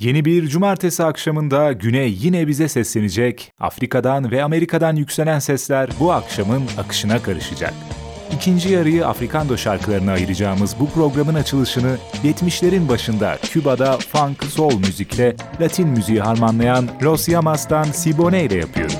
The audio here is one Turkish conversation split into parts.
Yeni bir cumartesi akşamında Güney yine bize seslenecek. Afrika'dan ve Amerika'dan yükselen sesler bu akşamın akışına karışacak. İkinci yarıyı Afrikando şarkılarına ayıracağımız bu programın açılışını 70'lerin başında Küba'da funk, soul müzikle Latin müziği harmanlayan Los Yamas'tan Sibone ile yapıyoruz.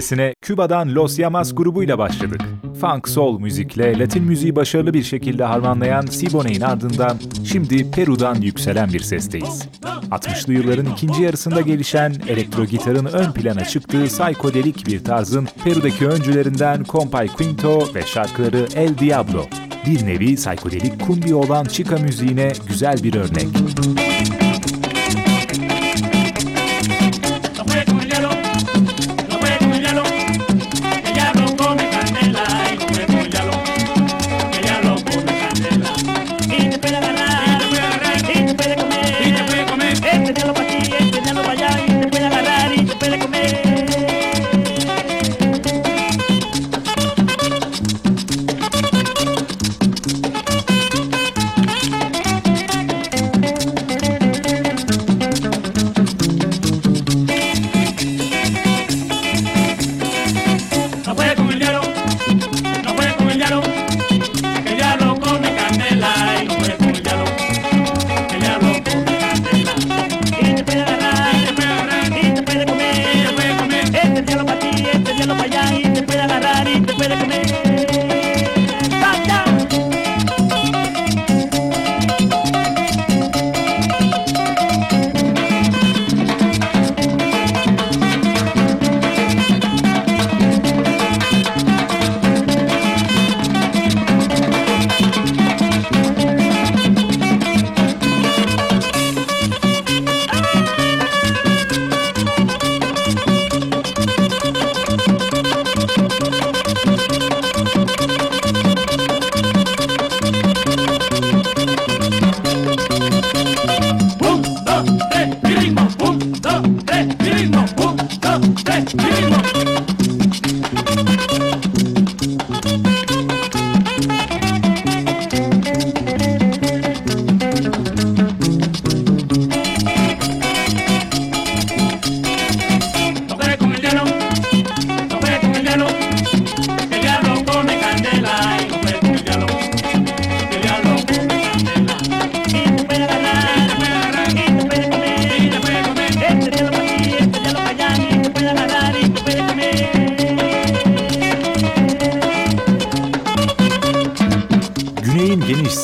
Sesine Küba'dan Los Yamas grubuyla başladık. Funk soul müzikle Latin müziği başarılı bir şekilde harmanlayan Sibone'in ardından şimdi Peru'dan yükselen bir sesteyiz. 60'lı yılların ikinci yarısında gelişen elektro gitarın ön plana çıktığı psikodelik bir tarzın Peru'daki öncülerinden Compay Quinto ve şarkıları El Diablo. Bir nevi psikodelik kumbi olan chica müziğine güzel bir örnek.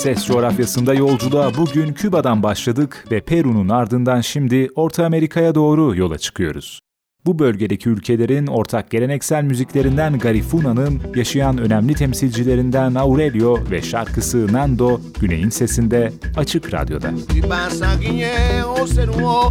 Ses coğrafyasında yolculuğa bugün Küba'dan başladık ve Peru'nun ardından şimdi Orta Amerika'ya doğru yola çıkıyoruz. Bu bölgedeki ülkelerin ortak geleneksel müziklerinden Garifuna'nın yaşayan önemli temsilcilerinden Aurelio ve şarkısı Nando Güney'in sesinde Açık Radyo'da. observó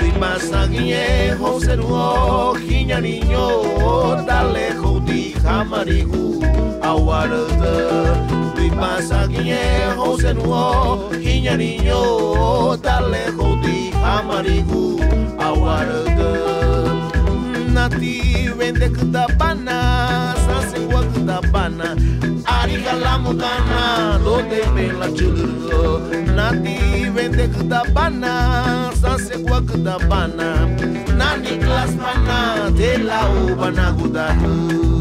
Mazagiejo zer uohina niño Dalejo di jamarigu Aguarda. Di mazagiejo zer uohina niño Dalejo di jamarigu Aguarda. Nati vendek da panas Tabana, Arigalamutana, Lote Bela Chuduro, Nati Vente Kutabana, Sasekwa Kutabana, Nani Klasmana, Tela Ubana Gudadu.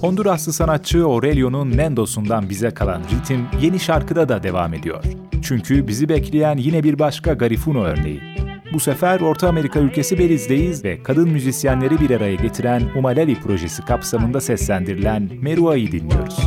Honduraslı sanatçı Aurelio'nun Nendos'undan bize kalan ritim yeni şarkıda da devam ediyor. Çünkü bizi bekleyen yine bir başka Garifuno örneği. Bu sefer Orta Amerika ülkesi Beliz'deyiz ve kadın müzisyenleri bir araya getiren Umalali projesi kapsamında seslendirilen Merua'yı dinliyoruz.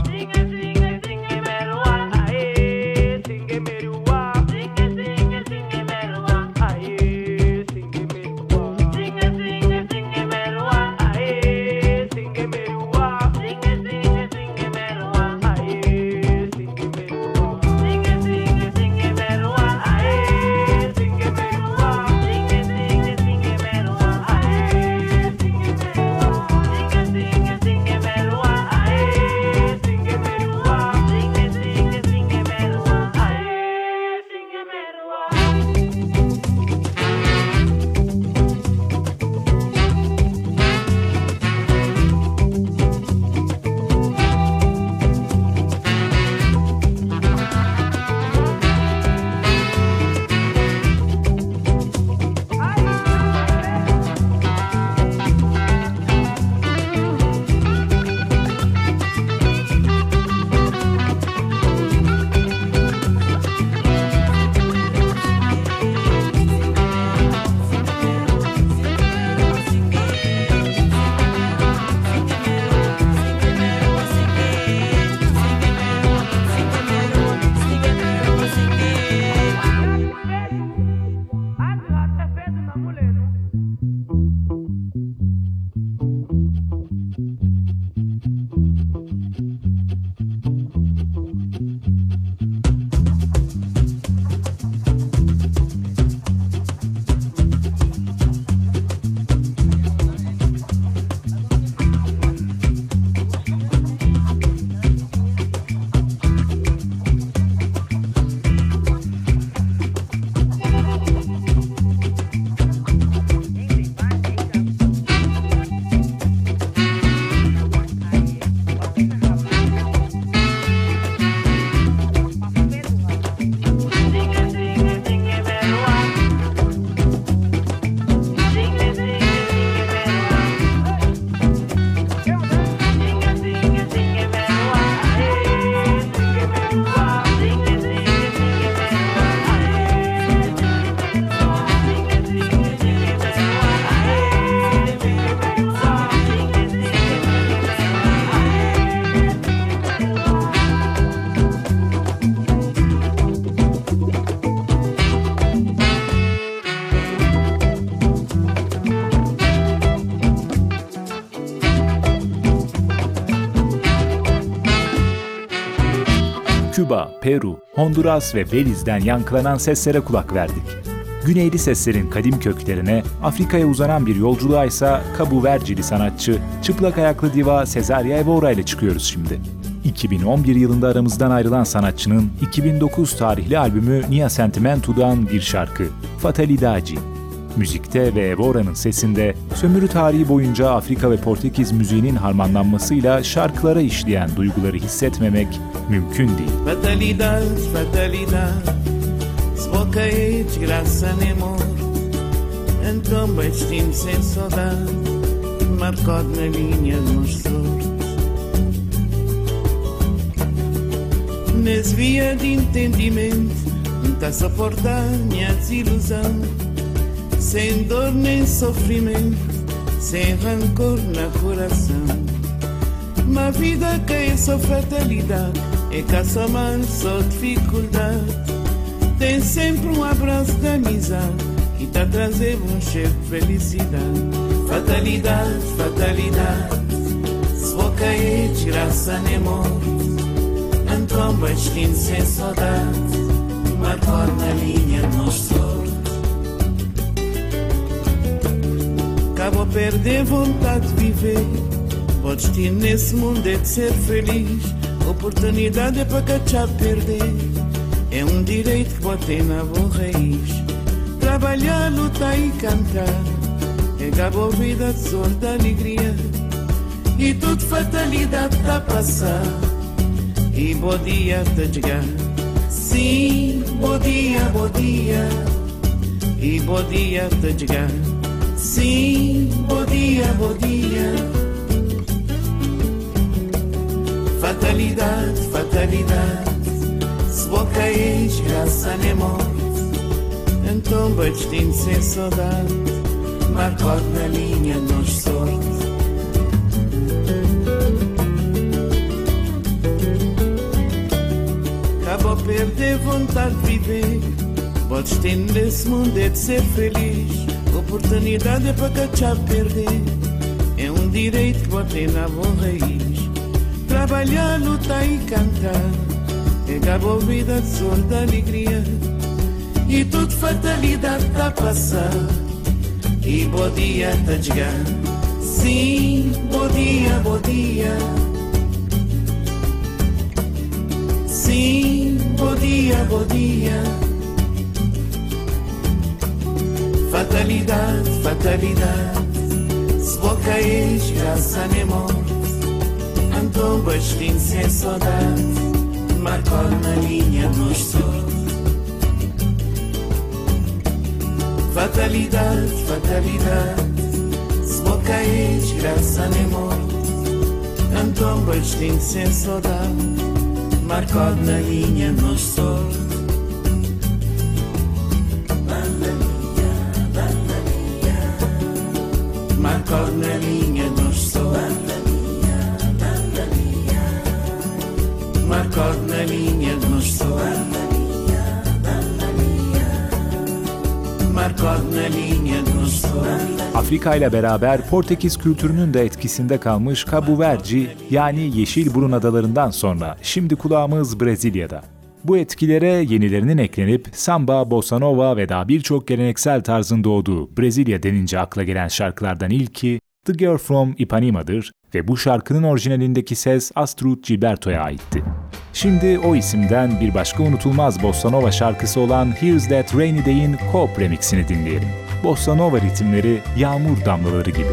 Peru, Honduras ve Beliz'den yankılanan seslere kulak verdik. Güneyli seslerin kadim köklerine, Afrika'ya uzanan bir yolculuğa ise Cabo Vercili sanatçı, çıplak ayaklı diva Cesaria Evora ile çıkıyoruz şimdi. 2011 yılında aramızdan ayrılan sanatçının 2009 tarihli albümü Nia Sentimento'dan bir şarkı, Fatalidade. Müzikte ve Evora'nın sesinde sömürü tarihi boyunca Afrika ve Portekiz müziğinin harmanlanmasıyla şarkılara işleyen duyguları hissetmemek mümkün değil. Fatalidade, desbocaí, desgraça nem amor. Então baixinho sem saudade, marcado na. Sem dor nem sofrimento, sem rancor na coração. Uma vida que é só fatalidade, é caça mal, só dificuldade. Tem sempre um abraço de amizade que tá trazendo um cheiro de felicidade. Fatalidade, fatalidade, se vou cair, desgraça nem morte. Então baixinho sem saudade, marcou na linha nos Acabo a perder vontade de viver. O destino nesse mundo é de ser feliz. Oportunidade é para cachar perder. É um direito que botei na boa raiz. Trabalhar, lutar e cantar. É cabo a vida, tesouro da alegria. E tudo fatalidade tá a passar. E bom dia tá chegar. Sim, bom dia, bom dia. E bom dia tá chegar. Sim, bom dia, bom dia. Fatalidade, fatalidade. Se vou cair, graça nem morte. Então destino sem saudade. Marcado na linha, nos sorte. Acabo a perder vontade de viver. O destino desse mundo é de ser feliz. Oportunidade é para cachar perder. É um direito que botei na boa raiz. Trabalhar, lutar e cantar. É a boa vida de som da alegria. E tudo fatalidade tá a passar. E bom dia tá a chegar. Sim, bom dia, bom dia. Sim, bom dia, bom dia. Fatalidade, fatalidade. Se boca é graça nem morte Andou baixinho sem saudade Marcou na linha do sorte Fatalidade, fatalidade. Se boca é graça nem morte Andou baixinho sem saudade Marcou na linha do sorte Afrika ile beraber Portekiz kültürünün de etkisinde kalmış Cabo Verde yani Yeşil Burun Adalarından sonra şimdi kulağımız Brezilya'da. Bu etkilere yenilerinin eklenip samba, bossa nova ve daha birçok geleneksel tarzın doğduğu Brezilya denince akla gelen şarkılardan ilki The Girl from Ipanema'dır ve bu şarkının orijinalindeki ses Astrud Gilberto'ya aitti. Şimdi o isimden bir başka unutulmaz bossa nova şarkısı olan Here's That Rainy Day'in Coop remixini dinleyelim. Bossa nova ritimleri yağmur damlaları gibi.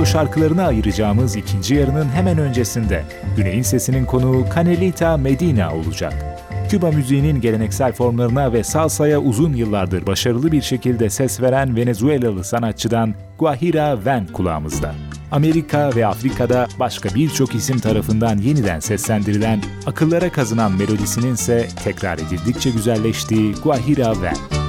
Afrikando şarkılarına ayıracağımız ikinci yarının hemen öncesinde Güney'in sesinin konuğu Canelita Medina olacak. Küba müziğinin geleneksel formlarına ve salsaya uzun yıllardır başarılı bir şekilde ses veren Venezuelalı sanatçıdan Guajira Van kulağımızda. Amerika ve Afrika'da başka birçok isim tarafından yeniden seslendirilen, akıllara kazınan melodisinin ise tekrar edildikçe güzelleştiği Guajira Van.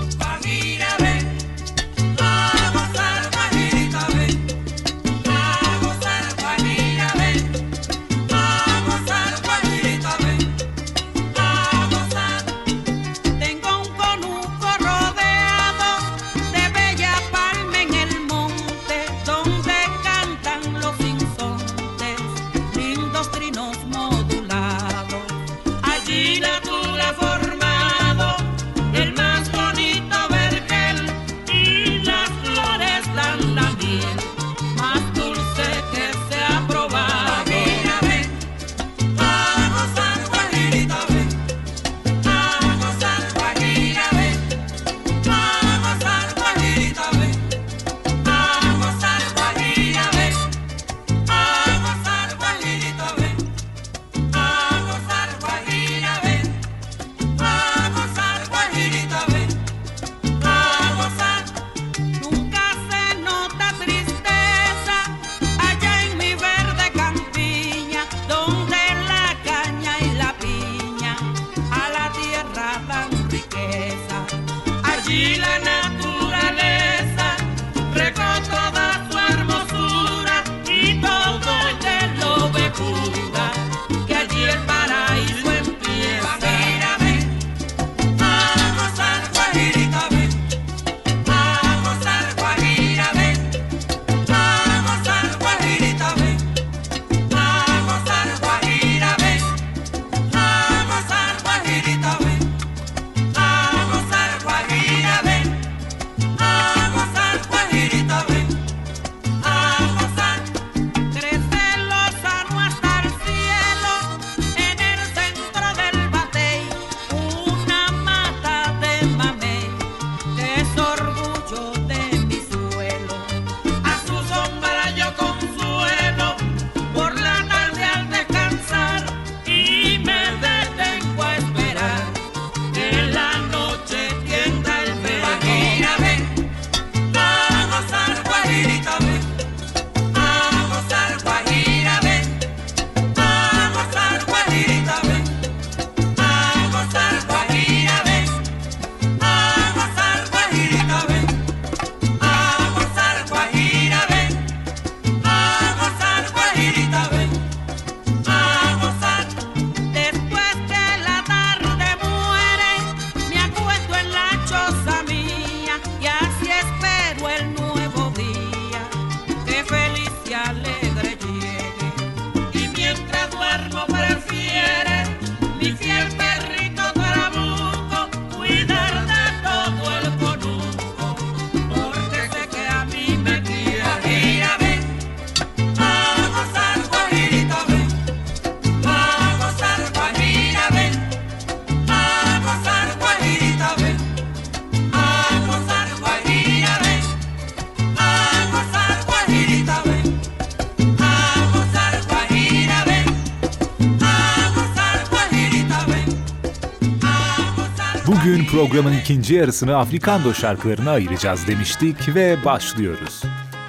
Programın ikinci yarısını Afrikando şarkılarına ayıracağız demiştik ve başlıyoruz.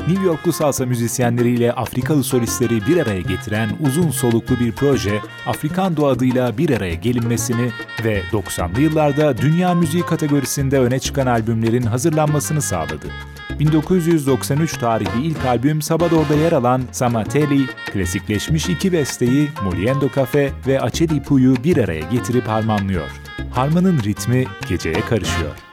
New Yorklu salsa müzisyenleriyle Afrikalı solistleri bir araya getiren uzun soluklu bir proje, Afrikando adıyla bir araya gelinmesini ve 90'lı yıllarda dünya müziği kategorisinde öne çıkan albümlerin hazırlanmasını sağladı. 1993 tarihli ilk albüm Sabador'da yer alan Samateli, klasikleşmiş iki besteyi Moliendo Cafe ve Acheli Pu'yu bir araya getirip harmanlıyor. Harmanın ritmi geceye karışıyor.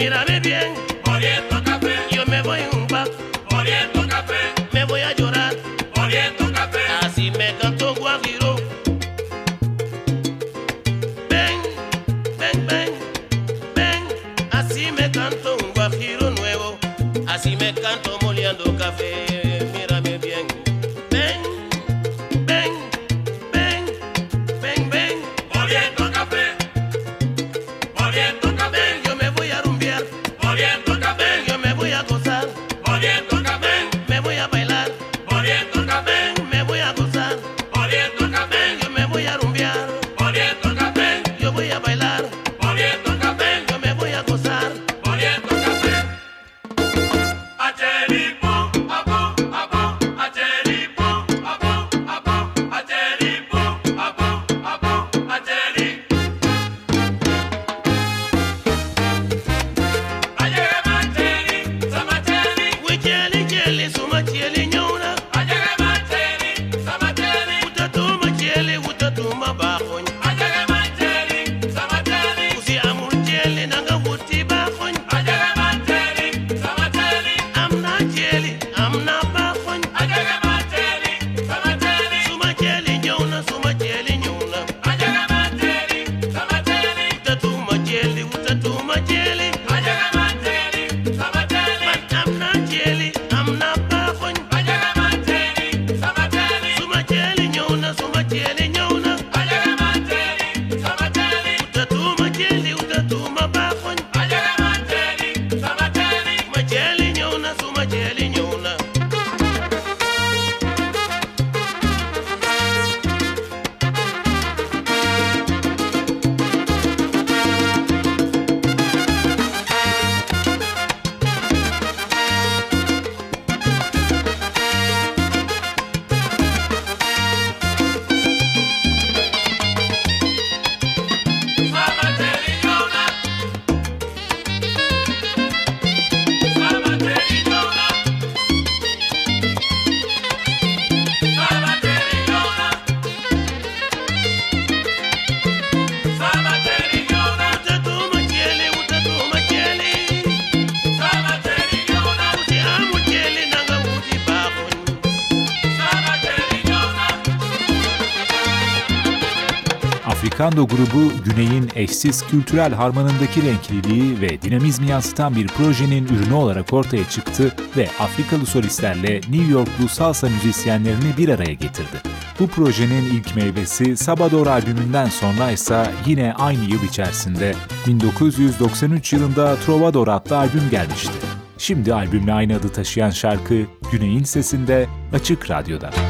Mírame bien, Moriento Café. Yo me voy un pack, Moriento Café. Me voy a llorar, Moriento Café. Así me cantó Guaviró. Ven, ven, ven, ven. Así me canto un guajiro nuevo. Así me canto moliendo café. Afrikando grubu Güney'in eşsiz kültürel harmanındaki renkliliği ve dinamizmi yansıtan bir projenin ürünü olarak ortaya çıktı ve Afrikalı solistlerle New Yorklu salsa müzisyenlerini bir araya getirdi. Bu projenin ilk meyvesi Sabador albümünden sonra ise yine aynı yıl içerisinde 1993 yılında Trovador adlı albüm gelmişti. Şimdi albümle aynı adı taşıyan şarkı Güney'in sesinde Açık Radyo'da.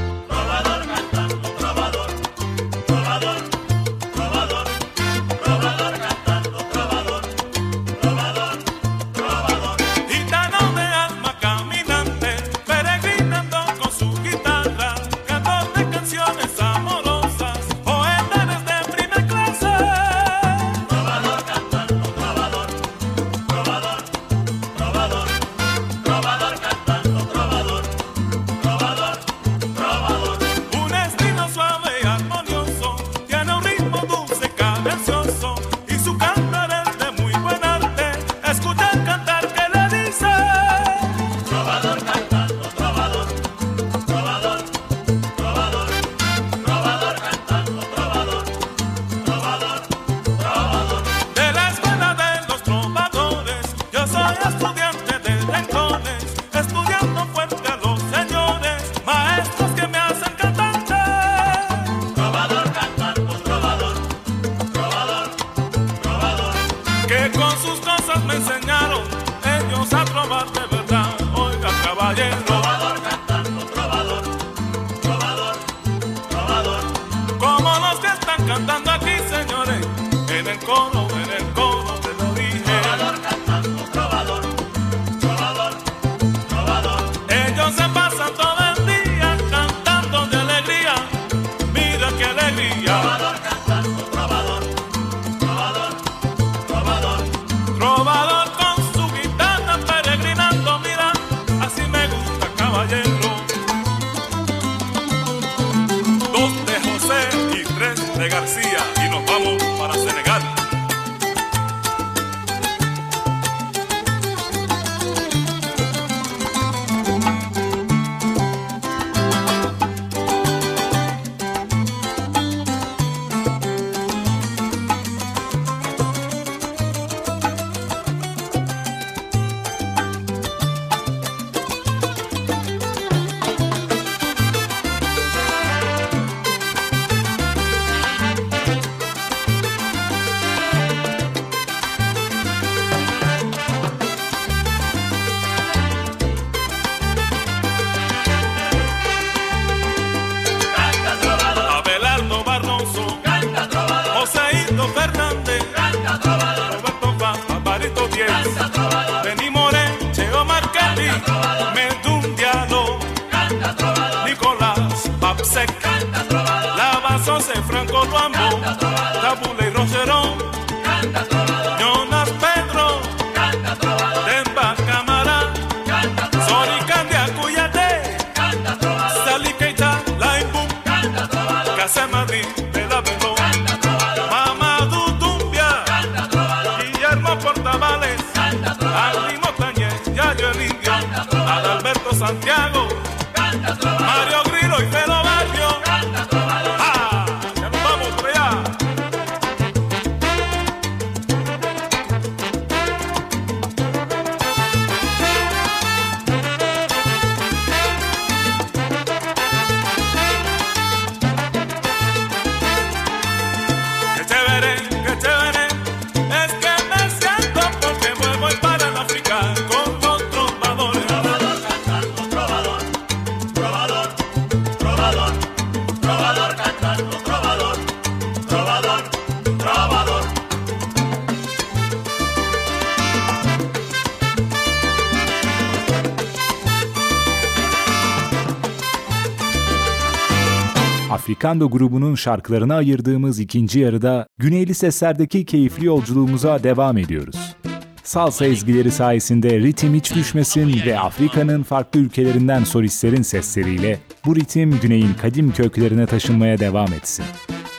Afrikando grubunun şarkılarına ayırdığımız ikinci yarıda güneyli seslerdeki keyifli yolculuğumuza devam ediyoruz. Salsa ezgileri sayesinde ritim hiç düşmesin ve Afrika'nın farklı ülkelerinden solistlerin sesleriyle bu ritim güneyin kadim köklerine taşınmaya devam etsin.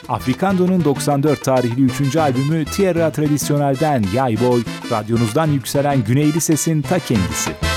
Afrikando'nun 94 tarihli 3. albümü Tierra Tradicional'den Yay Boy, radyonuzdan yükselen güneyli sesin ta kendisi.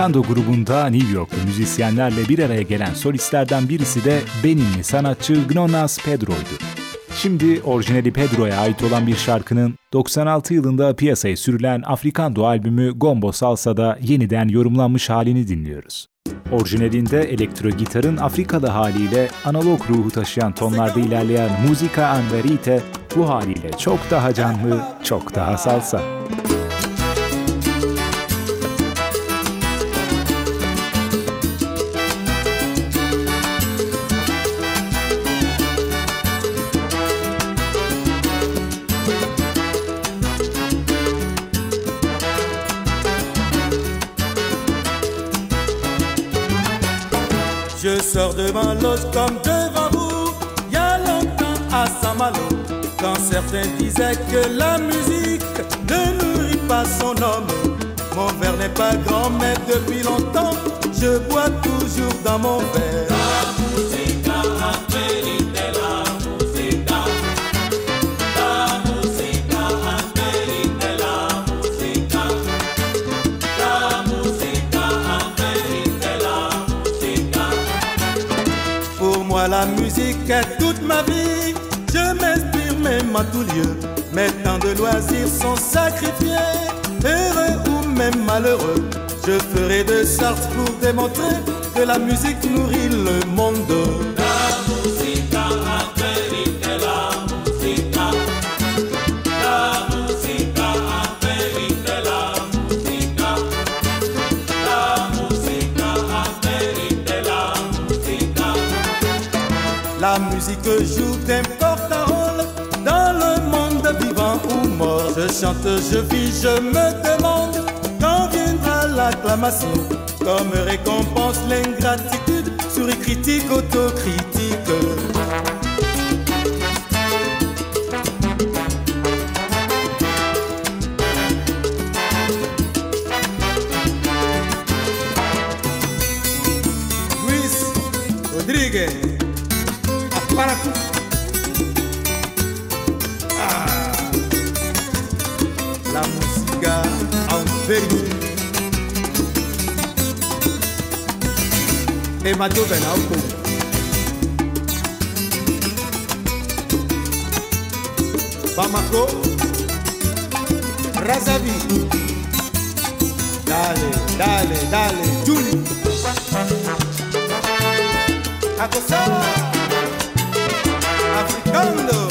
Afrikando grubunda New Yorklu müzisyenlerle bir araya gelen solistlerden birisi de Beninli sanatçı Gnonas Pedro'ydu. Şimdi orijinali Pedro'ya ait olan bir şarkının 96 yılında piyasaya sürülen Afrikando albümü Gombo Salsa'da yeniden yorumlanmış halini dinliyoruz. Orijinalinde elektro gitarın Afrikalı haliyle analog ruhu taşıyan tonlarda ilerleyen Musica Anverite bu haliyle çok daha canlı, çok daha salsa. Quand certains disaient que la musique ne nourrit pas son homme. Mon verre n'est pas grand, mais depuis longtemps, je bois toujours dans mon verre. La musique la musique est même à tout lieu. Mes temps de loisirs sont sacrifiés. Heureux ou même malheureux, je ferai de sorte pour démontrer que la musique nourrit le monde. La musique joue d'importants chante, je vis, je me demande quand viendra l'acclamation. Comme récompense l'ingratitude sur les critiques autocritiques. Luis Rodriguez. para serio. Es más duro el auto. Bamako, Brazzaville. Dale, dale, dale, Julie. Acosada, africando.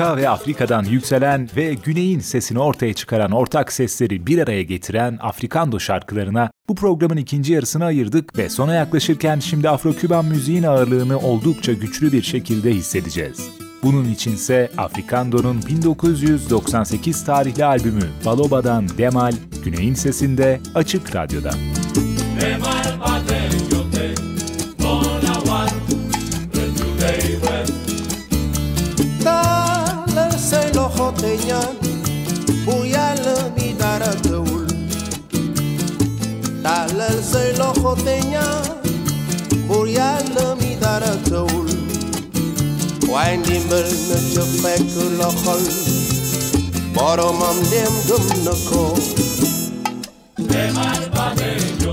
Amerika ve Afrika'dan yükselen ve Güney'in sesini ortaya çıkaran ortak sesleri bir araya getiren Afrikando şarkılarına bu programın ikinci yarısını ayırdık ve sona yaklaşırken şimdi Afro-Küban müziğin ağırlığını oldukça güçlü bir şekilde hissedeceğiz. Bunun içinse Afrikando'nun 1998 tarihli albümü Baloba'dan Demal, Güney'in sesinde Açık Radyo'da. Demal, señor say loco teña Burial mi dar a Winding burn a tobacco loco Bottom of gum no co pa de yo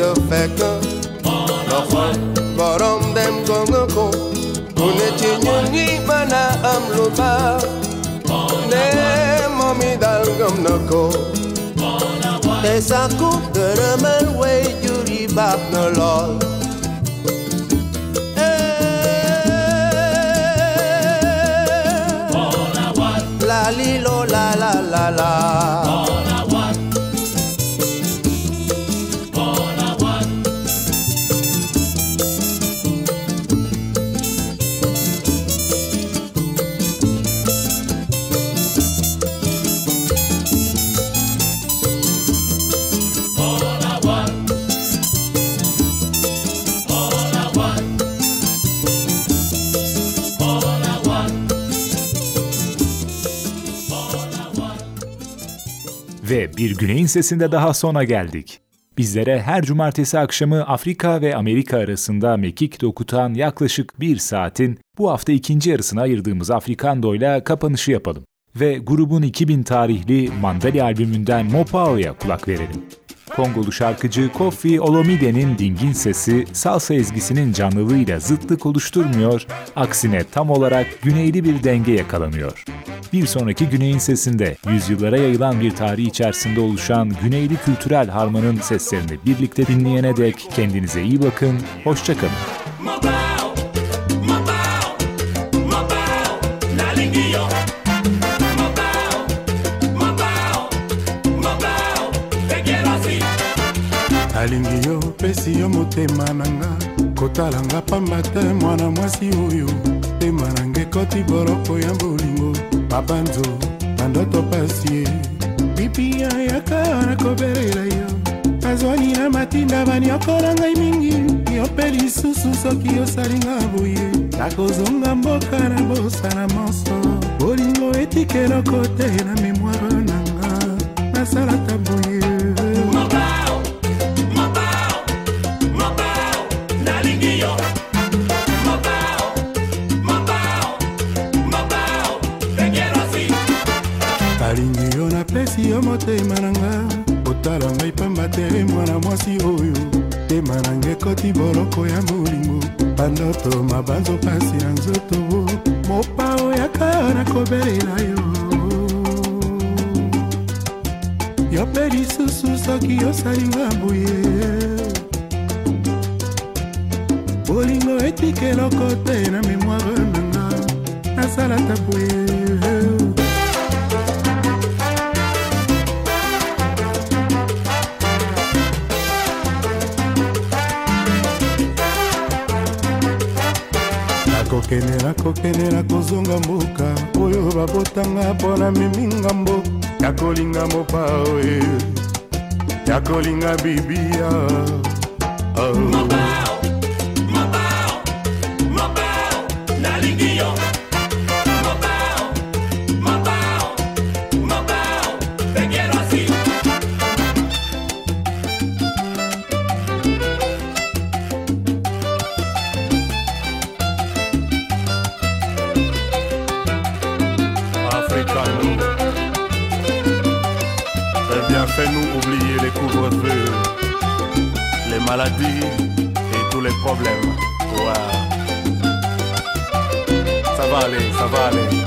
ca fekk borom dem ko nga ko ku ne ci ñun ñi mën a am lu baax ne moom mi dal gëm na ko. Te sàkku gërëmal way jur yi baax Güney'in sesinde daha sona geldik. Bizlere her cumartesi akşamı Afrika ve Amerika arasında mekik dokutan yaklaşık bir saatin bu hafta ikinci yarısına ayırdığımız Afrikando'yla kapanışı yapalım. Ve grubun 2000 tarihli Mandali albümünden Mopao'ya kulak verelim. Kongolu şarkıcı Kofi Olomide'nin dingin sesi salsa ezgisinin canlılığıyla zıtlık oluşturmuyor, aksine tam olarak güneyli bir denge yakalanıyor. Bir sonraki Güney'in sesinde yüzyıllara yayılan bir tarih içerisinde oluşan Güneyli kültürel harmanın seslerini birlikte dinleyene dek kendinize iyi bakın, hoşçakalın. Alingi yo pesi yo motema na nga. Kotalanga pamba te mwana mwasi oyo. Tema na nga ekoti boroko ya bolingo. Mabanzo na ndoto pasi pipi ayaka nakobelela yo. Azwani na matinda baniokola ngai mingi. Yo mpe lisusu soki osalinga boye. Nakozonga mboka na bosana moso bolingo etikeloko te na memoire na nga. Nasalata boye yo napesi yo motema na nga. Otala ngai pamba te mwana mwasi oyo. Tema na nga ekoti boloko ya molingo bandoto mabanzo pasi na nzoto mopa oyaka nakobelela yo. Yo mpe lisusu soki osalinga boye. Bolingo etikeloko te na memoire na nga. Nasalata boye nakokendela kokendela kozonga mboka. Oyo babotanga mpona memi ngambo ya kolinga mopaoe ya kolinga bibia. Oh. Havale.